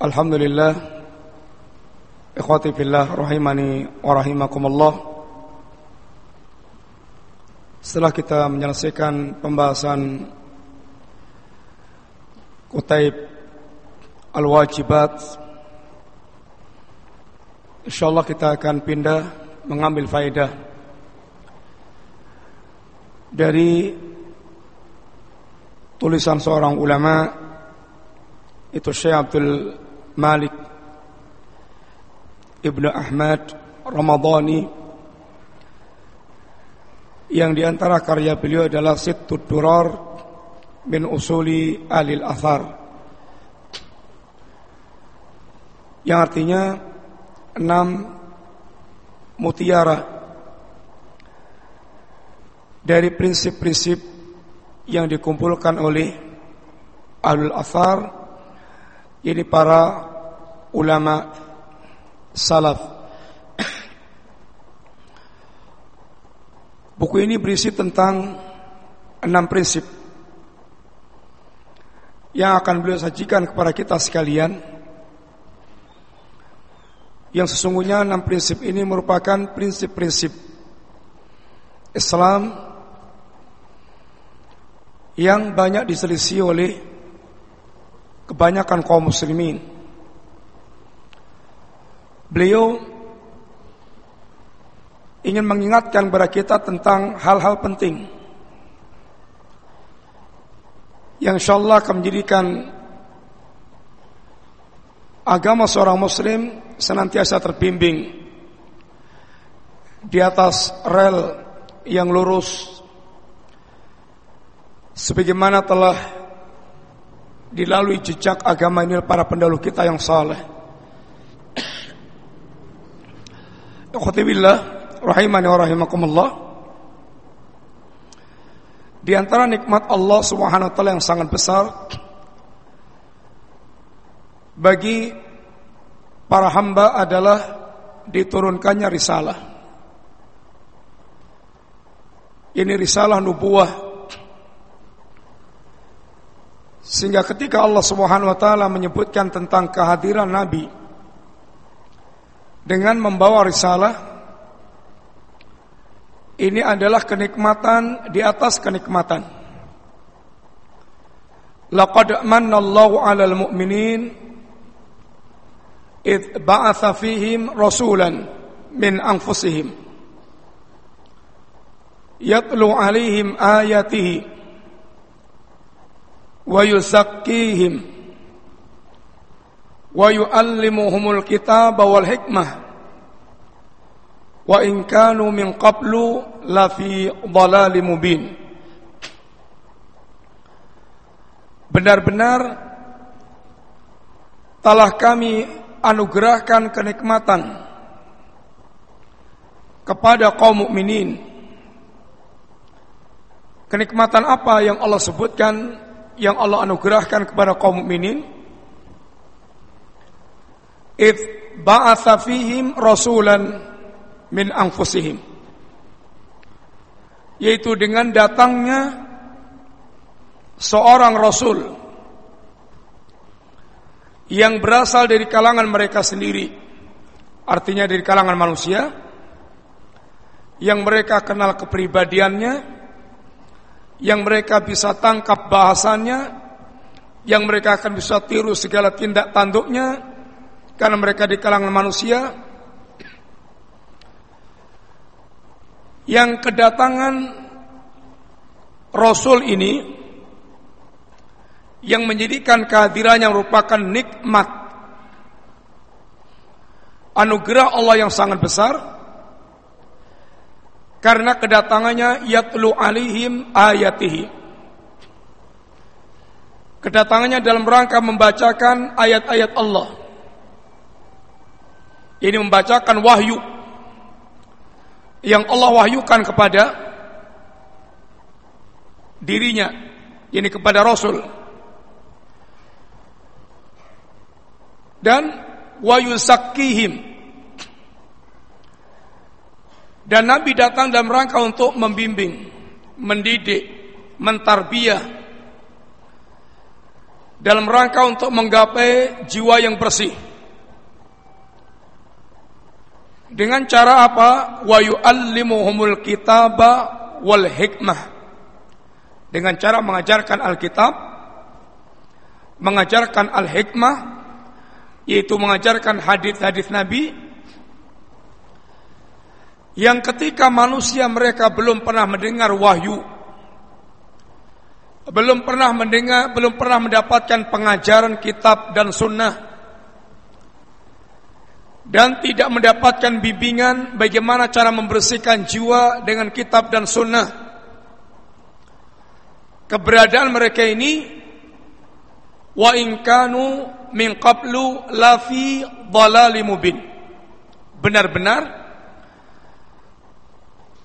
Alhamdulillah. Ikhwati fillah rahimani wa rahimakumullah. Setelah kita menyelesaikan pembahasan Kutaib Al-Wajibat InsyaAllah kita akan pindah mengambil faedah Dari tulisan seorang ulama Itu Syekh Abdul Malik Ibnu Ahmad Ramadhani yang di antara karya beliau adalah Sittud Durar min Usuli Alil Athar yang artinya enam mutiara dari prinsip-prinsip yang dikumpulkan oleh Alul Athar ini para ulama salaf. Buku ini berisi tentang enam prinsip yang akan beliau sajikan kepada kita sekalian. Yang sesungguhnya enam prinsip ini merupakan prinsip-prinsip Islam yang banyak diselisih oleh kebanyakan kaum muslimin. Beliau ingin mengingatkan kepada kita tentang hal-hal penting yang insyaallah akan menjadikan agama seorang muslim senantiasa terbimbing di atas rel yang lurus sebagaimana telah dilalui jejak agama ini para pendahulu kita yang saleh. Ikhwatibillah rahimani wa rahimakumullah. Di antara nikmat Allah Subhanahu wa taala yang sangat besar bagi para hamba adalah diturunkannya risalah. Ini risalah nubuah sehingga ketika Allah Subhanahu wa taala menyebutkan tentang kehadiran nabi dengan membawa risalah ini adalah kenikmatan di atas kenikmatan. Laqad manna Allahu 'alal mu'minin id ba'atha fihim rasulan min anfusihim yatlu 'alaihim ayatihi wa yuzakkihim wa yuallimuhumul kitaba wal hikmah. Wa in kanu min qablu la fi dhalalim mubin. Benar-benar telah kami anugerahkan kenikmatan kepada kaum mukminin. Kenikmatan apa yang Allah sebutkan yang Allah anugerahkan kepada kaum mukminin id ba'atha fihim rasulan min anfusihim. Yaitu dengan datangnya seorang rasul yang berasal dari kalangan mereka sendiri. Artinya dari kalangan manusia yang mereka kenal kepribadiannya yang mereka bisa tangkap bahasannya, yang mereka akan bisa tiru segala tindak tanduknya, karena mereka di kalangan manusia, yang kedatangan Rasul ini yang menjadikan kehadirannya merupakan nikmat. Anugerah Allah yang sangat besar karena kedatangannya yatlu alihim ayatihi. Kedatangannya dalam rangka membacakan ayat-ayat Allah. Ini membacakan wahyu yang Allah wahyukan kepada dirinya, ini kepada Rasul. Dan wayusakkihim dan Nabi datang dalam rangka untuk membimbing, mendidik, mentarbiah dalam rangka untuk menggapai jiwa yang bersih. Dengan cara apa? Wa yu'allimuhumul kitaba wal hikmah. Dengan cara mengajarkan Alkitab, mengajarkan Al-Hikmah, yaitu mengajarkan hadis-hadis Nabi, yang ketika manusia mereka belum pernah mendengar wahyu, belum pernah mendengar, belum pernah mendapatkan pengajaran kitab dan sunnah, dan tidak mendapatkan bimbingan bagaimana cara membersihkan jiwa dengan kitab dan sunnah. Keberadaan mereka ini wa in kanu min qablu la fi dhalalim. Benar-benar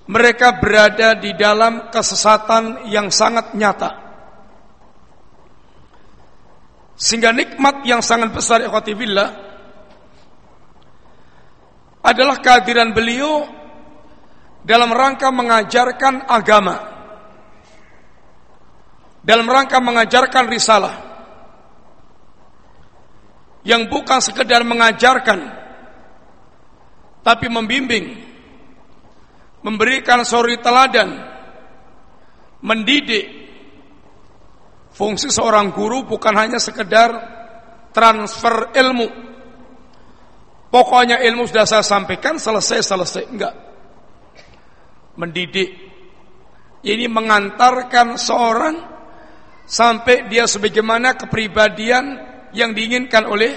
mereka berada di dalam kesesatan yang sangat nyata. Sehingga nikmat yang sangat besar ikhwati billah adalah kehadiran beliau dalam rangka mengajarkan agama, dalam rangka mengajarkan risalah, yang bukan sekedar mengajarkan, tapi membimbing, memberikan suri teladan, mendidik. Fungsi seorang guru bukan hanya sekedar transfer ilmu, Pokoknya ilmu sudah saya sampaikan, selesai-selesai. Enggak. Mendidik. Ini mengantarkan seorang sampai dia sebagaimana kepribadian yang diinginkan oleh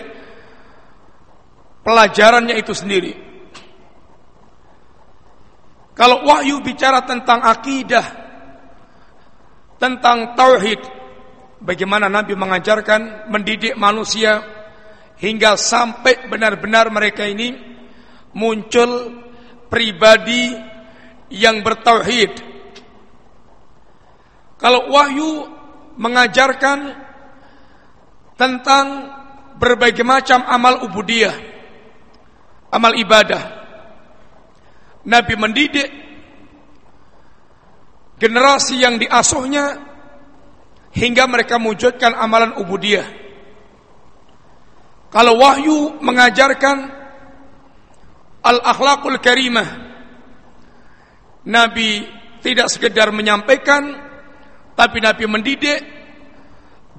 pelajarannya itu sendiri. Kalau wahyu bicara tentang akidah, tentang tauhid, bagaimana Nabi mengajarkan mendidik manusia hingga sampai benar-benar mereka ini muncul pribadi yang bertauhid. Kalau wahyu mengajarkan tentang berbagai macam amal ubudiyah, amal ibadah. Nabi mendidik generasi yang diasuhnya hingga mereka mewujudkan amalan ubudiyah. Kalau wahyu mengajarkan al-akhlakul karimah, Nabi tidak sekedar menyampaikan, tapi Nabi mendidik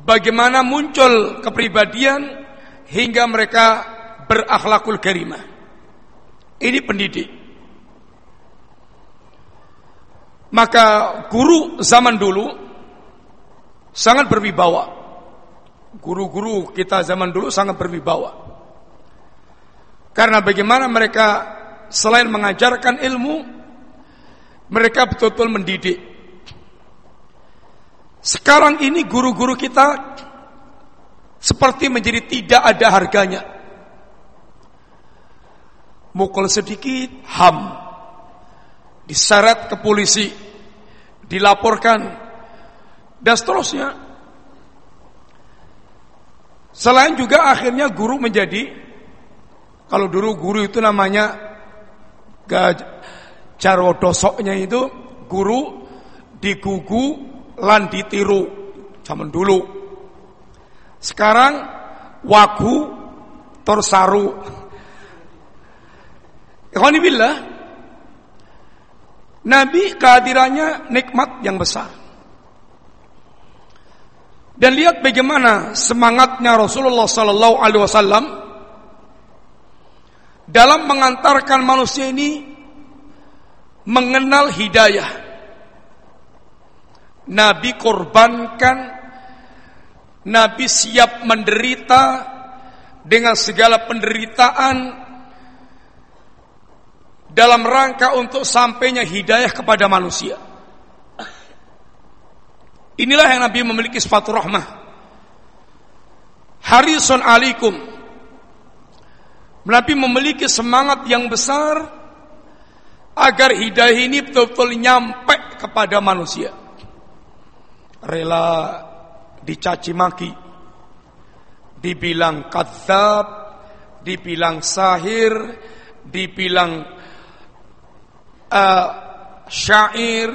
bagaimana muncul kepribadian hingga mereka berakhlakul karimah. Ini pendidik. Maka guru zaman dulu sangat berwibawa. Guru-guru kita zaman dulu sangat berwibawa. Karena bagaimana mereka selain mengajarkan ilmu, mereka betul-betul mendidik. Sekarang ini guru-guru kita seperti menjadi tidak ada harganya. Mukul sedikit, ham. Diseret ke polisi, dilaporkan, dan seterusnya. Selain juga akhirnya guru menjadi kalau dulu guru itu namanya carodosoknya itu guru digugu lan ditiru zaman dulu. Sekarang wagu torsaru. Ikhwanibillah Nabi kehadirannya nikmat yang besar. Dan lihat bagaimana semangatnya Rasulullah sallallahu alaihi wasallam dalam mengantarkan manusia ini mengenal hidayah. Nabi korbankan, Nabi siap menderita dengan segala penderitaan dalam rangka untuk sampainya hidayah kepada manusia. Inilah yang Nabi memiliki sifat rahmah. Harisun alikum. Nabi memiliki semangat yang besar agar hidayah ini betul-betul nyampe kepada manusia. Rela dicaci maki, dibilang kadzab, dibilang sahir, dibilang uh, syair,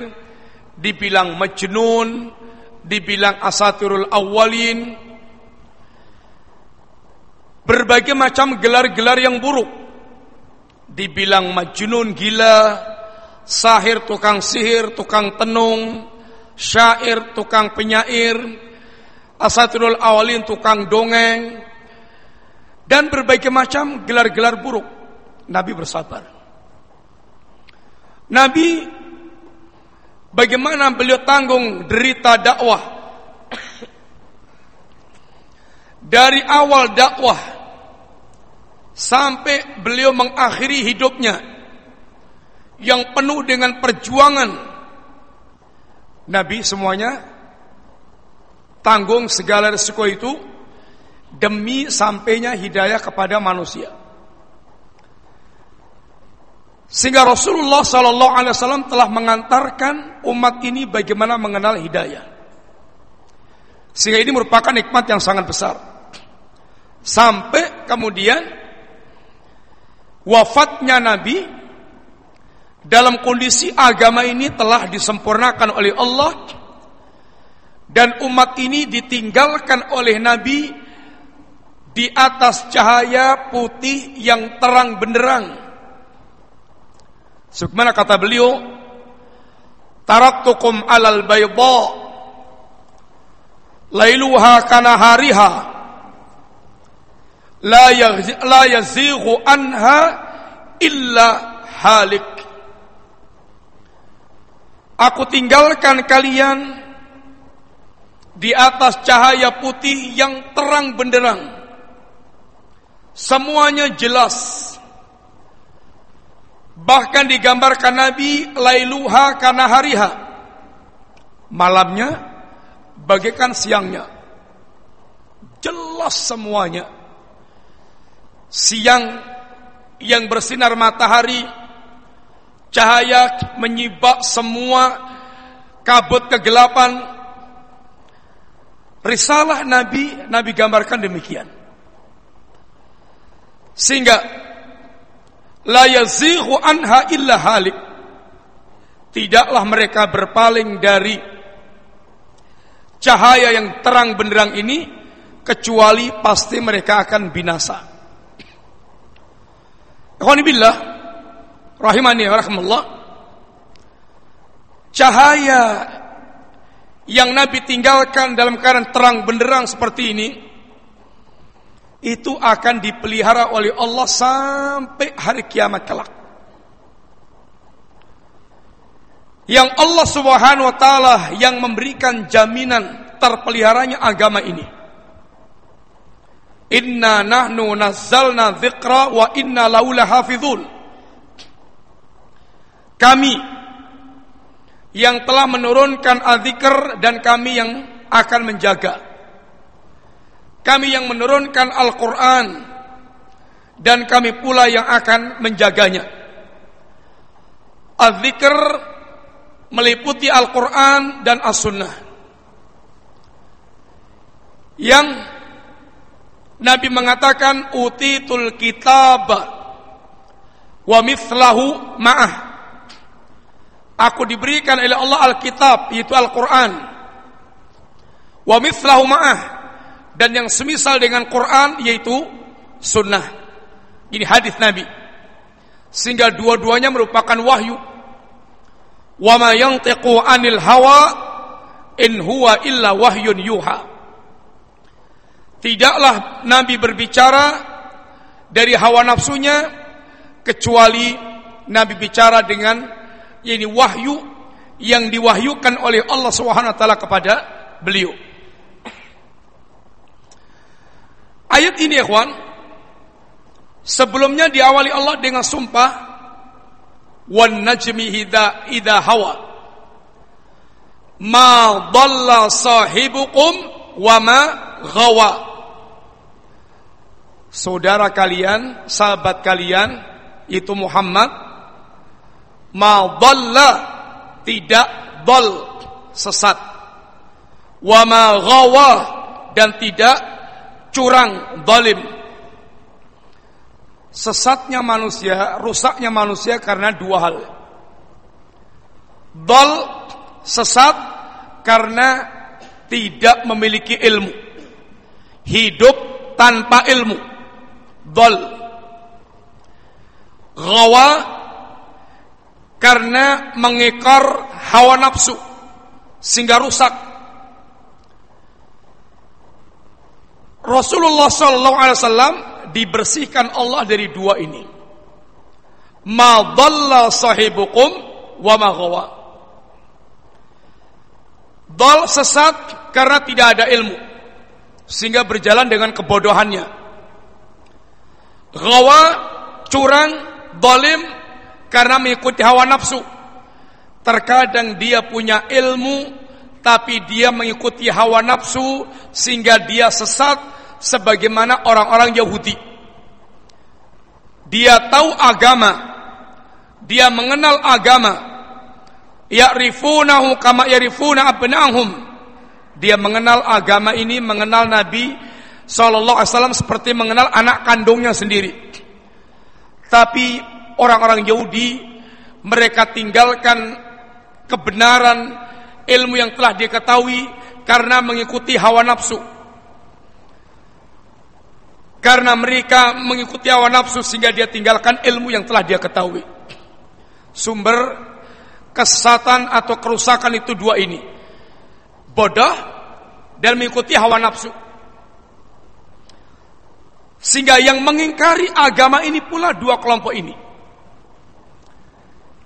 dibilang majnun, dibilang asatirul awalin, berbagai macam gelar-gelar yang buruk. Dibilang majnun gila, sahir tukang sihir, tukang tenung, syair tukang penyair, asatirul awalin tukang dongeng, dan berbagai macam gelar-gelar buruk. Nabi bersabar. Nabi bagaimana beliau tanggung derita dakwah dari awal dakwah sampai beliau mengakhiri hidupnya yang penuh dengan perjuangan Nabi semuanya tanggung segala resiko itu demi sampainya hidayah kepada manusia. Sehingga Rasulullah Sallallahu Alaihi Wasallam telah mengantarkan umat ini bagaimana mengenal hidayah. Sehingga ini merupakan nikmat yang sangat besar. Sampai kemudian wafatnya Nabi dalam kondisi agama ini telah disempurnakan oleh Allah dan umat ini ditinggalkan oleh Nabi di atas cahaya putih yang terang benderang. Sebagaimana kata beliau, taraktukum alal bayda lailuha kana hariha la la yazighu anha illa halik. Aku tinggalkan kalian di atas cahaya putih yang terang benderang Semuanya jelas. Bahkan digambarkan Nabi lailuha kana hariha. Malamnya bagaikan siangnya. Jelas semuanya. Siang yang bersinar matahari cahaya menyibak semua kabut kegelapan risalah Nabi Nabi gambarkan demikian sehingga la yazighu anha illa halik. Tidaklah mereka berpaling dari cahaya yang terang benderang ini kecuali pasti mereka akan binasa. Ikhwanibillah rahimani rahimullah cahaya yang Nabi tinggalkan dalam keadaan terang benderang seperti ini itu akan dipelihara oleh Allah sampai hari kiamat kelak. Yang Allah Subhanahu wa taala yang memberikan jaminan terpeliharanya agama ini. Inna nahnu nazzalna dzikra wa inna laula hafizun. Kami yang telah menurunkan adzikr dan kami yang akan menjaga kami yang menurunkan Al-Quran dan kami pula yang akan menjaganya. Az-zikr meliputi Al-Quran dan As-Sunnah. Yang Nabi mengatakan utitul kitab wa mithlahu ma'ah. Aku diberikan oleh Allah Al-Kitab yaitu Al-Quran. Wa mithlahu ma'ah dan yang semisal dengan Quran yaitu sunnah. Ini hadis Nabi. Sehingga dua-duanya merupakan wahyu. Wa ma yantiqu 'anil hawa in huwa illa wahyun yuha. Tidaklah Nabi berbicara dari hawa nafsunya kecuali Nabi bicara dengan ini wahyu yang diwahyukan oleh Allah Subhanahu wa taala kepada beliau. Ayat ini ikhwan sebelumnya diawali Allah dengan sumpah wan najmi hida ida hawa. Ma sahibukum wa ma ghawa. Saudara kalian sahabat kalian itu Muhammad ma tidak dol sesat. Wa ma ghawa dan tidak curang, zalim. Sesatnya manusia, rusaknya manusia karena dua hal. Dal sesat karena tidak memiliki ilmu. Hidup tanpa ilmu. dol. Gawa karena mengekor hawa nafsu sehingga rusak. Rasulullah Sallallahu Alaihi Wasallam dibersihkan Allah dari dua ini. Ma dhalla sahibukum wa ma gawa. Dol sesat karena tidak ada ilmu sehingga berjalan dengan kebodohannya. Gawa curang, dolim karena mengikuti hawa nafsu. Terkadang dia punya ilmu tapi dia mengikuti hawa nafsu sehingga dia sesat sebagaimana orang-orang Yahudi. Dia tahu agama, dia mengenal agama, ya'rifunahu kama ya'rifuna abna'hum dia mengenal agama ini mengenal Nabi sallallahu alaihi wasallam seperti mengenal anak kandungnya sendiri. Tapi orang-orang Yahudi mereka tinggalkan kebenaran ilmu yang telah diketahui karena mengikuti hawa nafsu karena mereka mengikuti hawa nafsu sehingga dia tinggalkan ilmu yang telah dia ketahui sumber kesesatan atau kerusakan itu dua ini. Bodoh dan mengikuti hawa nafsu. Sehingga yang mengingkari agama ini pula dua kelompok ini.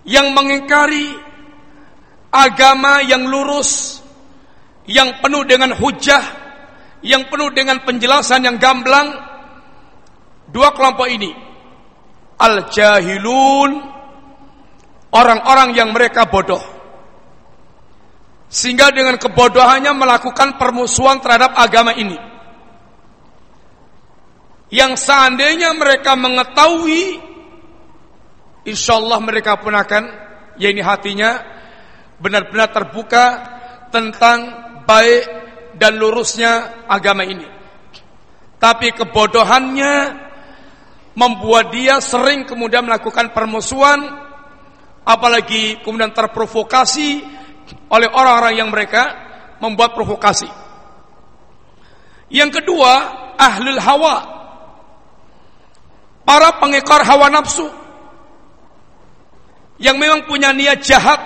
Yang mengingkari agama yang lurus, yang penuh dengan hujah, yang penuh dengan penjelasan yang gamblang, dua kelompok ini. Al-jahilun orang-orang yang mereka bodoh. Sehingga dengan kebodohannya melakukan permusuhan terhadap agama ini. Yang seandainya mereka mengetahui, insya Allah mereka pun akan, ya ini hatinya, benar-benar terbuka tentang baik dan lurusnya agama ini. Tapi kebodohannya membuat dia sering kemudian melakukan permusuhan apalagi kemudian terprovokasi oleh orang-orang yang mereka membuat provokasi. Yang kedua, ahlul hawa. Para pengekor hawa nafsu yang memang punya niat jahat,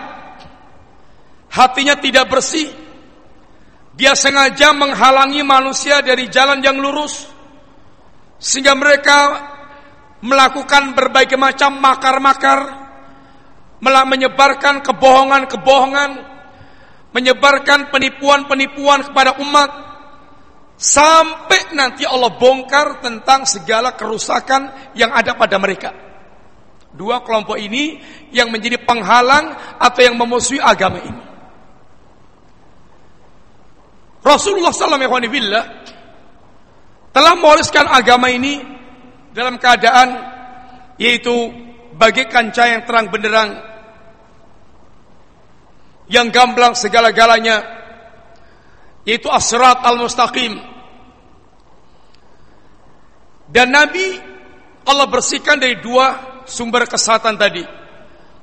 hatinya tidak bersih. Dia sengaja menghalangi manusia dari jalan yang lurus sehingga mereka melakukan berbagai macam makar-makar malah menyebarkan kebohongan-kebohongan, menyebarkan penipuan-penipuan kepada umat, sampai nanti Allah bongkar tentang segala kerusakan yang ada pada mereka. Dua kelompok ini yang menjadi penghalang atau yang memusuhi agama ini. Rasulullah SAW telah mewariskan agama ini dalam keadaan yaitu bagaikan cahaya yang terang benderang yang gamblang segala-galanya yaitu asrat al-mustaqim. Dan Nabi Allah bersihkan dari dua sumber kesehatan tadi.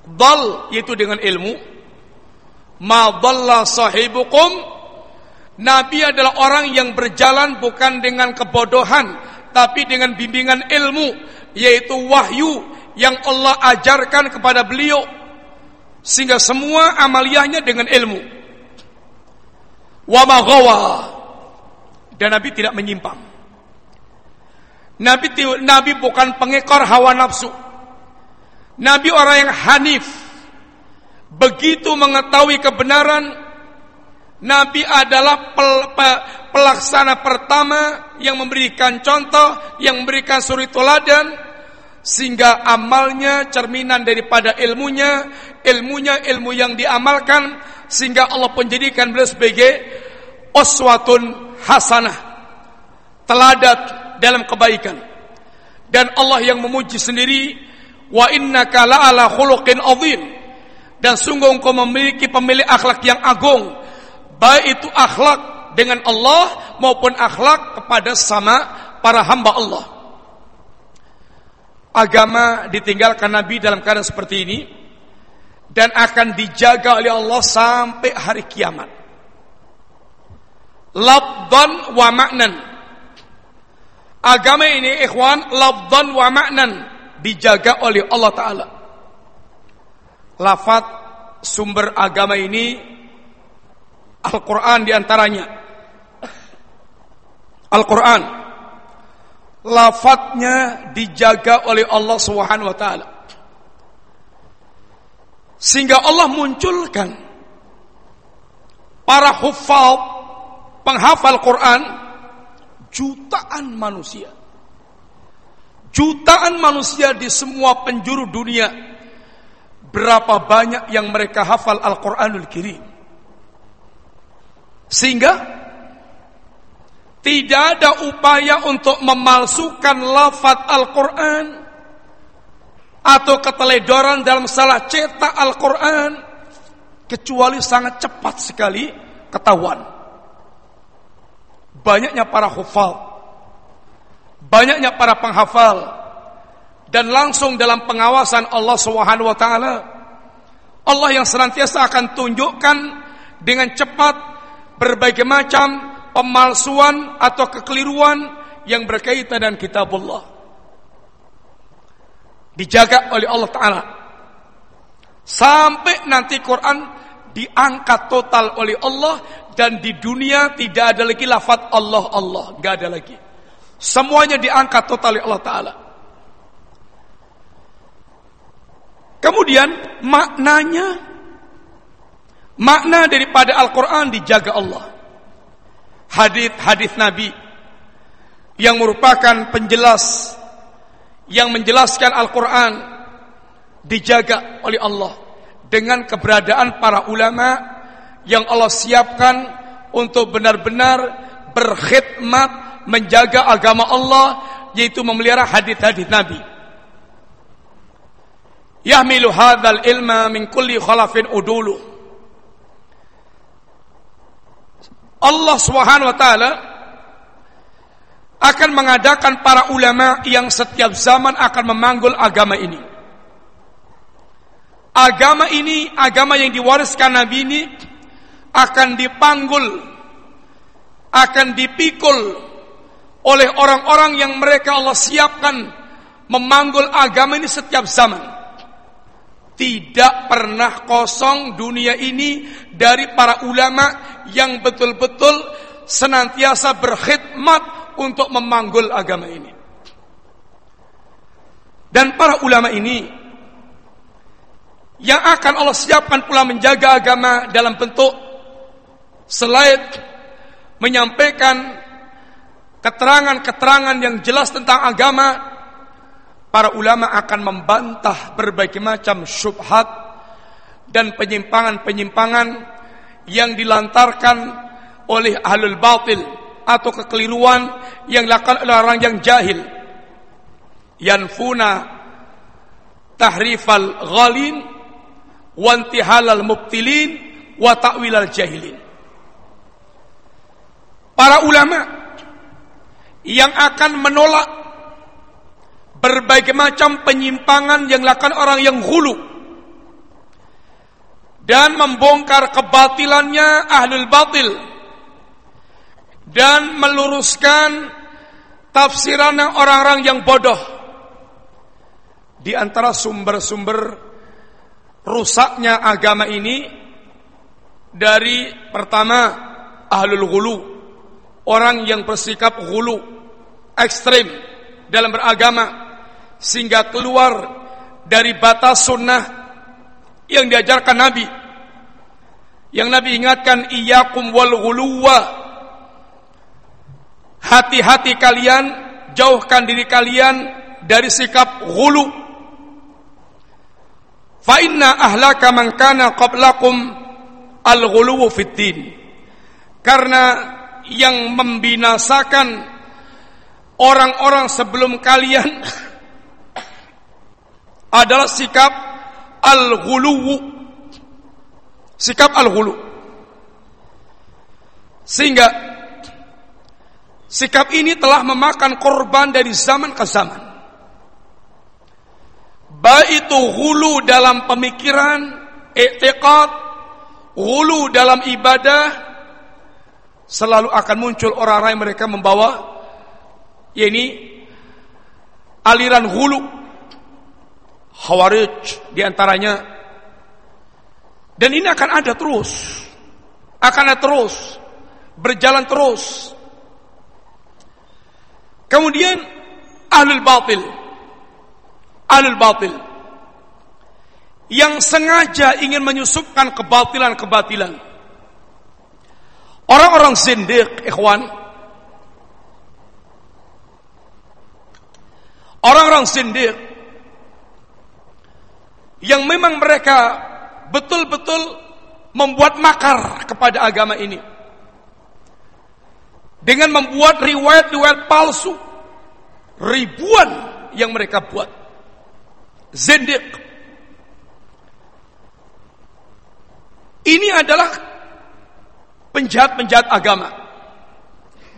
Dal yaitu dengan ilmu ma dalla sahibukum Nabi adalah orang yang berjalan bukan dengan kebodohan tapi dengan bimbingan ilmu yaitu wahyu yang Allah ajarkan kepada beliau sehingga semua amaliyahnya dengan ilmu. Wa maghawa. Dan Nabi tidak menyimpang. Nabi Nabi bukan pengekor hawa nafsu. Nabi orang yang hanif. Begitu mengetahui kebenaran, Nabi adalah pel, pe, pelaksana pertama yang memberikan contoh, yang memberikan suri teladan, sehingga amalnya cerminan daripada ilmunya, ilmunya ilmu yang diamalkan sehingga Allah pun jadikan beliau sebagai uswatun hasanah, teladat dalam kebaikan. Dan Allah yang memuji sendiri, wa innaka la'ala khuluqin azim. Dan sungguh engkau memiliki pemilik akhlak yang agung, baik itu akhlak dengan Allah maupun akhlak kepada sama para hamba Allah agama ditinggalkan Nabi dalam keadaan seperti ini dan akan dijaga oleh Allah sampai hari kiamat. Labdan wa maknan. Agama ini ikhwan lafdan wa ma'nan dijaga oleh Allah taala. Lafat sumber agama ini Al-Qur'an di antaranya. Al-Qur'an lafadznya dijaga oleh Allah taala. Sehingga Allah munculkan para hufal penghafal Quran jutaan manusia. Jutaan manusia di semua penjuru dunia. Berapa banyak yang mereka hafal Al-Quranul Kirim. Sehingga tidak ada upaya untuk memalsukan lafaz Al-Quran atau keteledoran dalam salah cetak Al-Quran kecuali sangat cepat sekali ketahuan. Banyaknya para hufal, banyaknya para penghafal, dan langsung dalam pengawasan Allah Subhanahu wa taala. Allah yang senantiasa akan tunjukkan dengan cepat berbagai macam pemalsuan atau kekeliruan yang berkaitan dengan kitabullah. Dijaga oleh Allah Ta'ala. Sampai nanti Quran diangkat total oleh Allah dan di dunia tidak ada lagi lafaz Allah Allah, nggak ada lagi. Semuanya diangkat total oleh Allah Taala. Kemudian maknanya makna daripada Al-Qur'an dijaga Allah. Hadis-hadis Nabi yang merupakan penjelas yang menjelaskan Al-Qur'an dijaga oleh Allah dengan keberadaan para ulama yang Allah siapkan untuk benar-benar berkhidmat menjaga agama Allah yaitu memelihara hadis-hadis Nabi. Yahmilu hadzal ilma min kulli khalafin udulu. Allah Subhanahu wa taala akan mengadakan para ulama yang setiap zaman akan memanggul agama ini. Agama ini, agama yang diwariskan Nabi ini akan dipanggul, akan dipikul oleh orang-orang yang mereka Allah siapkan memanggul agama ini setiap zaman. Tidak pernah kosong dunia ini dari para ulama yang betul-betul senantiasa berkhidmat untuk memanggul agama ini. Dan para ulama ini yang akan Allah siapkan pula menjaga agama dalam bentuk selain menyampaikan keterangan-keterangan yang jelas tentang agama para ulama akan membantah berbagai macam syubhat dan penyimpangan-penyimpangan yang dilantarkan oleh ahlul batil atau kekeliruan yang dilakukan oleh orang yang jahil. Yanfuna tahrifal ghalin wa intihalal mubtilin wa ta'wilal jahilin. Para ulama yang akan menolak berbagai macam penyimpangan yang dilakukan orang yang hulu dan membongkar kebatilannya ahlul batil dan meluruskan tafsiran orang-orang yang bodoh. Di antara sumber-sumber rusaknya agama ini dari pertama ahlul hulu orang yang bersikap hulu ekstrim dalam beragama sehingga keluar dari batas sunnah yang diajarkan Nabi. Yang Nabi ingatkan iyyakum wal ghuluwa. Hati-hati kalian, jauhkan diri kalian dari sikap ghulu. Fa inna ahlaka man kana qablakum al ghuluwu fid din. Karena yang membinasakan orang-orang sebelum kalian adalah sikap al-ghuluwu. Sikap al-ghulu. Sehingga sikap ini telah memakan korban dari zaman ke zaman. Baik itu hulu dalam pemikiran, i'tiqad, hulu dalam ibadah, selalu akan muncul orang-orang mereka membawa yakni aliran hulu Khawarij di antaranya. Dan ini akan ada terus. Akan ada terus. Berjalan terus. Kemudian ahlul batil. Ahlul batil. Yang sengaja ingin menyusupkan kebatilan-kebatilan. Orang-orang zindiq ikhwan. Orang-orang sindir yang memang mereka betul-betul membuat makar kepada agama ini. Dengan membuat riwayat-riwayat palsu ribuan yang mereka buat. Zindiq. Ini adalah penjahat-penjahat agama.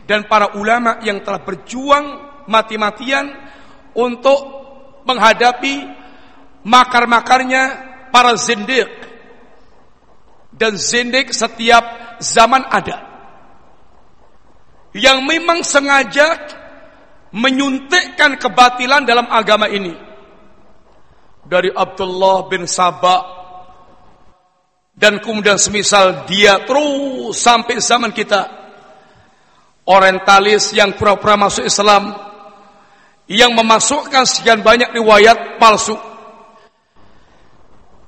Dan para ulama yang telah berjuang mati-matian untuk menghadapi makar-makarnya para zindik dan zindik setiap zaman ada. Yang memang sengaja menyuntikkan kebatilan dalam agama ini. Dari Abdullah bin Sabah. Dan kemudian semisal dia terus sampai zaman kita. Orientalis yang pura-pura masuk Islam. Yang memasukkan sekian banyak riwayat palsu.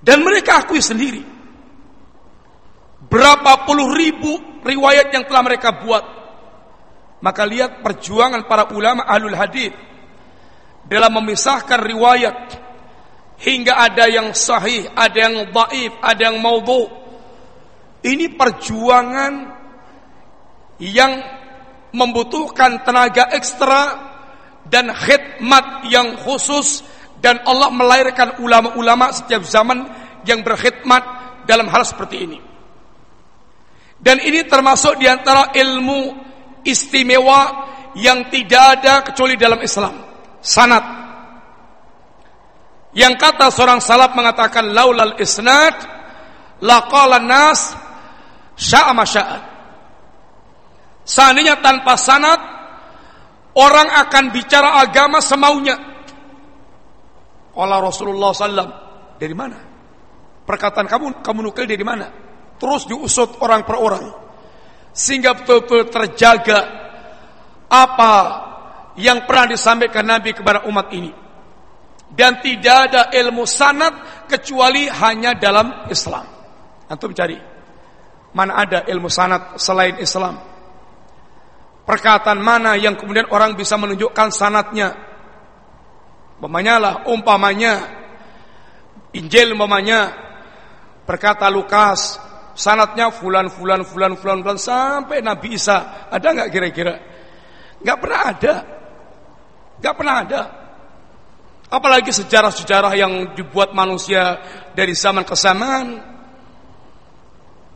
Dan mereka akui sendiri. Berapa puluh ribu riwayat yang telah mereka buat. Maka lihat perjuangan para ulama ahlul hadith dalam memisahkan riwayat hingga ada yang sahih, ada yang dhaif, ada yang maudhu. Ini perjuangan yang membutuhkan tenaga ekstra dan khidmat yang khusus dan Allah melahirkan ulama-ulama setiap zaman yang berkhidmat dalam hal seperti ini. Dan ini termasuk di antara ilmu istimewa yang tidak ada kecuali dalam Islam. Sanat. Yang kata seorang salaf mengatakan laulal isnad laqala nas sya'a sya'a. Seandainya tanpa sanad Orang akan bicara agama semaunya. Allah Rasulullah SAW dari mana? Perkataan kamu kamu nukil dari mana? Terus diusut orang per orang sehingga betul-betul terjaga apa yang pernah disampaikan Nabi kepada umat ini. Dan tidak ada ilmu sanat kecuali hanya dalam Islam. Antum cari mana ada ilmu sanat selain Islam? Perkataan mana yang kemudian orang bisa menunjukkan sanatnya? Umpamanya lah, umpamanya Injil umpamanya berkata Lukas sanatnya fulan fulan fulan fulan fulan sampai Nabi Isa ada nggak kira-kira? Nggak pernah ada, nggak pernah ada. Apalagi sejarah-sejarah yang dibuat manusia dari zaman ke zaman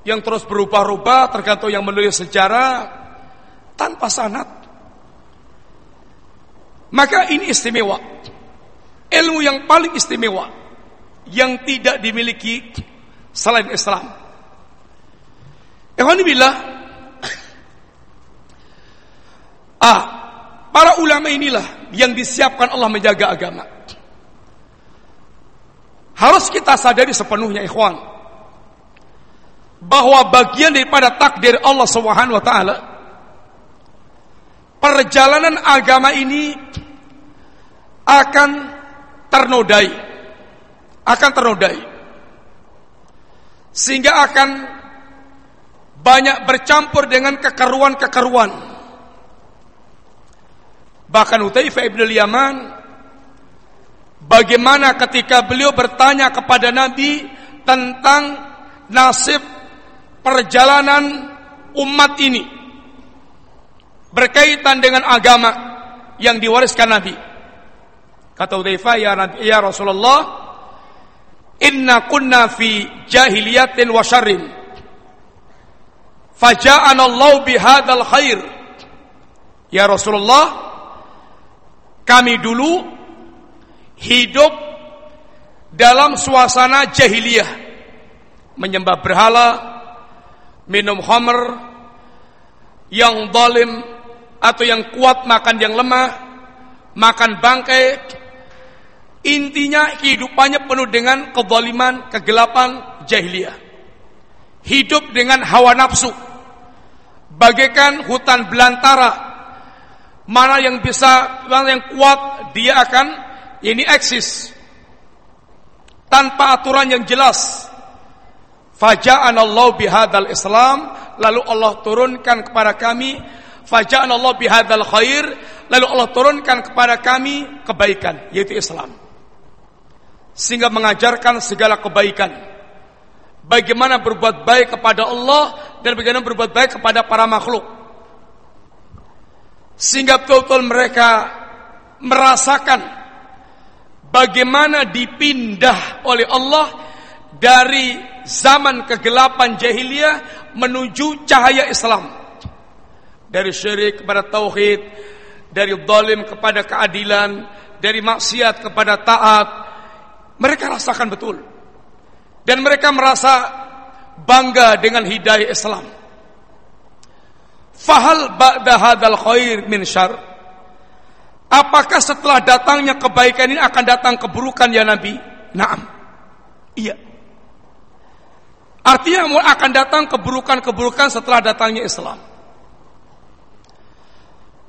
yang terus berubah-ubah tergantung yang menulis sejarah tanpa sanat. Maka ini istimewa. Ilmu yang paling istimewa yang tidak dimiliki selain Islam. Alhamdulillah. Ah, para ulama inilah yang disiapkan Allah menjaga agama. Harus kita sadari sepenuhnya ikhwan bahwa bagian daripada takdir Allah Subhanahu wa taala perjalanan agama ini akan ternodai. Akan ternodai. Sehingga akan banyak bercampur dengan kekeruan-kekeruan. Bahkan Utaifah ibn Yaman bagaimana ketika beliau bertanya kepada Nabi tentang nasib perjalanan umat ini berkaitan dengan agama yang diwariskan Nabi. Kata Udzaifah ya Nabi ya Rasulullah, inna kunna fi jahiliyatin wa syarrin. Faja'ana Allah bihadzal khair. Ya Rasulullah, kami dulu hidup dalam suasana jahiliyah. Menyembah berhala, minum khamr, yang zalim atau yang kuat makan yang lemah makan bangkai. Intinya kehidupannya penuh dengan kezaliman, kegelapan, jahiliyah. Hidup dengan hawa nafsu. Bagaikan hutan belantara. Mana yang bisa, mana yang kuat, dia akan ini eksis. Tanpa aturan yang jelas. Faja'anallahu bihadal Islam, lalu Allah turunkan kepada kami faja'anallahu bihadal khair, lalu Allah turunkan kepada kami kebaikan, yaitu Islam. Sehingga mengajarkan segala kebaikan. Bagaimana berbuat baik kepada Allah dan bagaimana berbuat baik kepada para makhluk. Sehingga betul-betul mereka merasakan bagaimana dipindah oleh Allah dari zaman kegelapan jahiliyah menuju cahaya Islam. Dari syirik kepada tauhid, dari zalim kepada keadilan, dari maksiat kepada taat. Mereka rasakan betul. Dan mereka merasa bangga dengan hidayah Islam. Fahal ba'da hadal khair min syar? Apakah setelah datangnya kebaikan ini akan datang keburukan ya Nabi? Naam. Iya. Artinya akan datang keburukan-keburukan setelah datangnya Islam.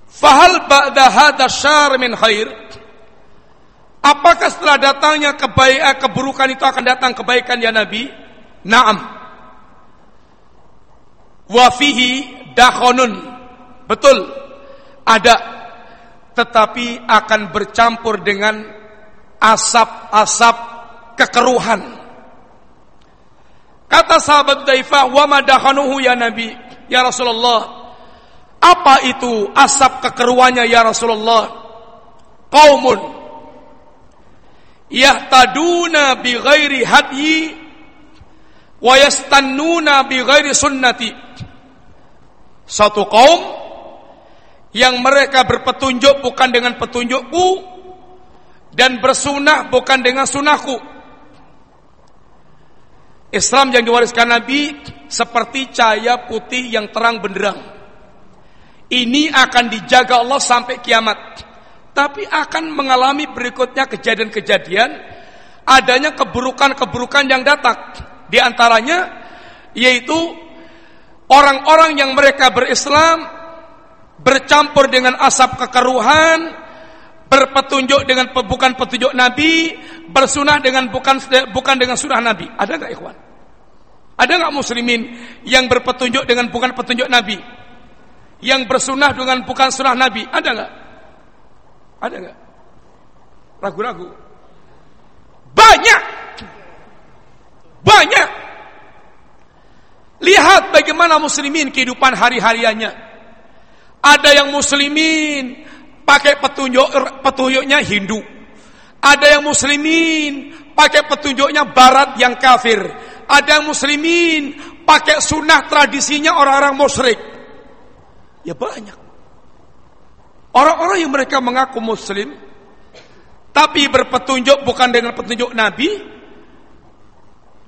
Fahal ba'da hadha syar min khair? Apakah setelah datangnya kebaikan keburukan itu akan datang kebaikan ya Nabi? Naam. Wa fihi dakhonun. Betul. Ada tetapi akan bercampur dengan asap-asap kekeruhan Kata sahabat Daifah, "Wa madakhanuhu ya Nabi?" Ya Rasulullah, apa itu asap kekeruannya ya Rasulullah? Qaumun yahtaduna bi ghairi hadyi wa yastannuna bi ghairi sunnati. Satu kaum yang mereka berpetunjuk bukan dengan petunjukku dan bersunah bukan dengan sunahku. Islam yang diwariskan Nabi seperti cahaya putih yang terang benderang. Ini akan dijaga Allah sampai kiamat. Tapi akan mengalami berikutnya kejadian-kejadian adanya keburukan-keburukan yang datang. Di antaranya yaitu orang-orang yang mereka berislam bercampur dengan asap kekeruhan, berpetunjuk dengan bukan petunjuk Nabi, bersunah dengan bukan bukan dengan sunnah Nabi. Ada nggak ikhwan? Ada nggak muslimin yang berpetunjuk dengan bukan petunjuk Nabi? Yang bersunah dengan bukan sunnah Nabi? Ada nggak? Ada nggak? Ragu-ragu. Banyak. Banyak. Lihat bagaimana muslimin kehidupan hari-hariannya. Ada yang muslimin pakai petunjuk petunjuknya Hindu. Ada yang muslimin pakai petunjuknya barat yang kafir. Ada yang muslimin pakai sunnah tradisinya orang-orang musyrik. Ya banyak. Orang-orang yang mereka mengaku muslim tapi berpetunjuk bukan dengan petunjuk Nabi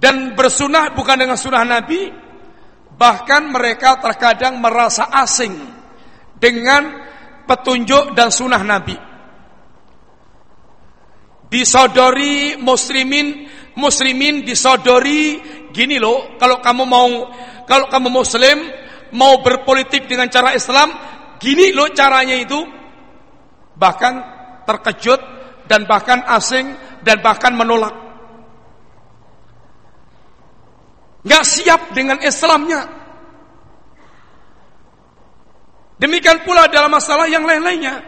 dan bersunah bukan dengan sunnah Nabi bahkan mereka terkadang merasa asing dengan petunjuk dan sunnah Nabi. Disodori muslimin, muslimin disodori gini loh, kalau kamu mau kalau kamu muslim mau berpolitik dengan cara Islam, gini loh caranya itu. Bahkan terkejut dan bahkan asing dan bahkan menolak. Gak siap dengan Islamnya. Demikian pula dalam masalah yang lain-lainnya.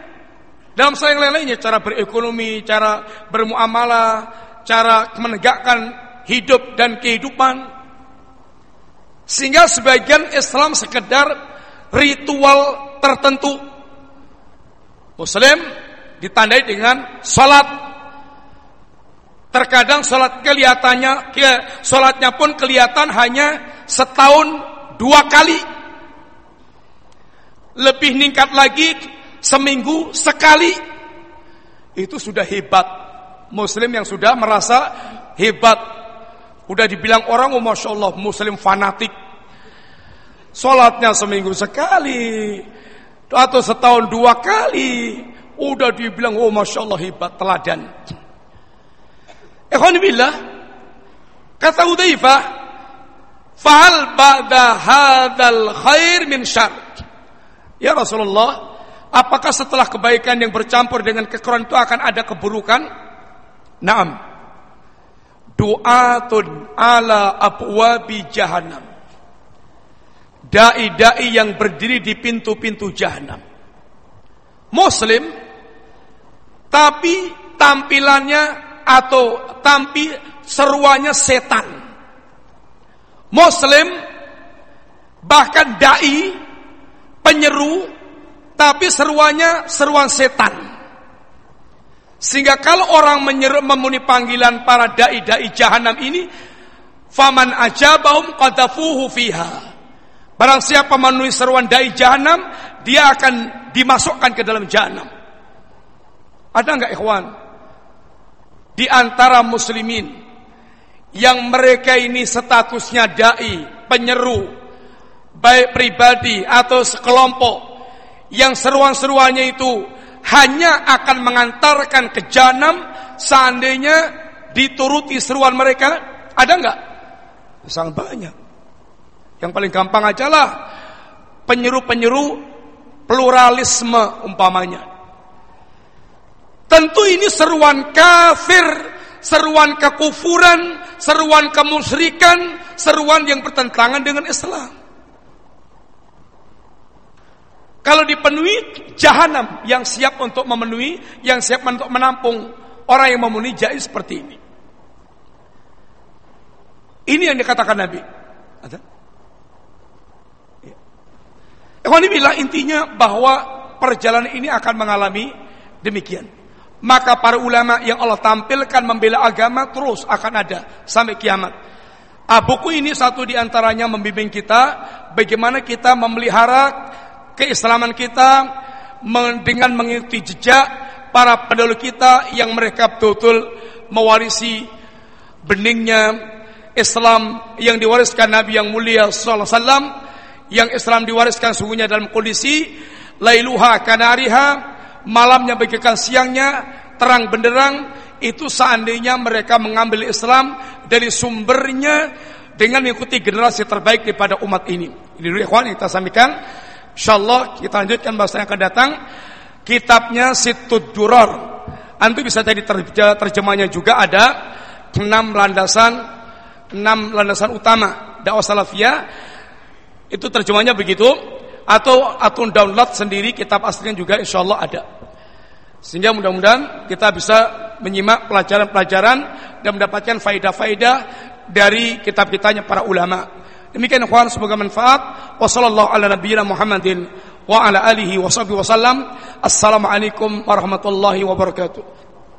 Dalam masalah yang lain-lainnya, cara berekonomi, cara bermuamalah, cara menegakkan hidup dan kehidupan. Sehingga sebagian Islam sekedar ritual tertentu. Muslim ditandai dengan salat. Terkadang salat kelihatannya, salatnya pun kelihatan hanya setahun dua kali lebih ningkat lagi seminggu sekali. Itu sudah hebat. Muslim yang sudah merasa hebat. Udah dibilang orang, oh Masya Allah, Muslim fanatik. Sholatnya seminggu sekali. Atau setahun dua kali. udah dibilang oh masya Allah hebat teladan. Billah kata Hudzaifah fa'al ba'da hadzal khair min syar. Ya Rasulullah, apakah setelah kebaikan yang bercampur dengan kekurangan itu akan ada keburukan? Naam. Du'atun ala abwabi jahannam. Dai-dai yang berdiri di pintu-pintu jahanam. Muslim tapi tampilannya atau tampi seruannya setan. Muslim bahkan dai penyeru tapi seruannya seruan setan. Sehingga kalau orang menyeru memuni panggilan para dai-dai jahanam ini, faman ajabahum qadafuhu fiha. Barang siapa memenuhi seruan dai jahanam, dia akan dimasukkan ke dalam jahanam. Ada enggak ikhwan? Di antara muslimin yang mereka ini statusnya dai, penyeru, baik pribadi atau sekelompok yang seruan-seruannya itu hanya akan mengantarkan ke jahanam seandainya dituruti seruan mereka, ada enggak? Sangat banyak. Yang paling gampang aja lah penyeru-penyeru pluralisme umpamanya. Tentu ini seruan kafir, seruan kekufuran, seruan kemusyrikan, seruan yang bertentangan dengan Islam. Kalau dipenuhi jahanam yang siap untuk memenuhi, yang siap untuk menampung orang yang memenuhi jais seperti ini. Ini yang dikatakan Nabi. Ada? Bilang intinya bahwa perjalanan ini akan mengalami demikian. Maka para ulama yang Allah tampilkan membela agama terus akan ada sampai kiamat. Ah, buku ini satu di antaranya membimbing kita bagaimana kita memelihara keislaman kita dengan mengikuti jejak para pendahulu kita yang mereka betul-betul mewarisi beningnya Islam yang diwariskan Nabi yang mulia sallallahu alaihi wasallam yang Islam diwariskan sungguhnya dalam kondisi lailuha kanariha malamnya bagaikan siangnya, terang benderang, itu seandainya mereka mengambil Islam dari sumbernya dengan mengikuti generasi terbaik daripada umat ini. Ini dulu ikhwan kita sampaikan. Insyaallah kita lanjutkan bahasa yang akan datang. Kitabnya Situd Duror. Antu bisa jadi terjemahnya juga ada enam landasan enam landasan utama dakwah salafiyah. Itu terjemahnya begitu atau atau download sendiri kitab aslinya juga insya Allah ada. Sehingga mudah-mudahan kita bisa menyimak pelajaran-pelajaran dan mendapatkan faidah-faidah dari kitab-kitabnya para ulama. Demikian ikhwan semoga manfaat. Wassallallahu ala nabiyyina Muhammadin wa ala alihi wa sahbihi wasallam. Assalamualaikum warahmatullahi wabarakatuh.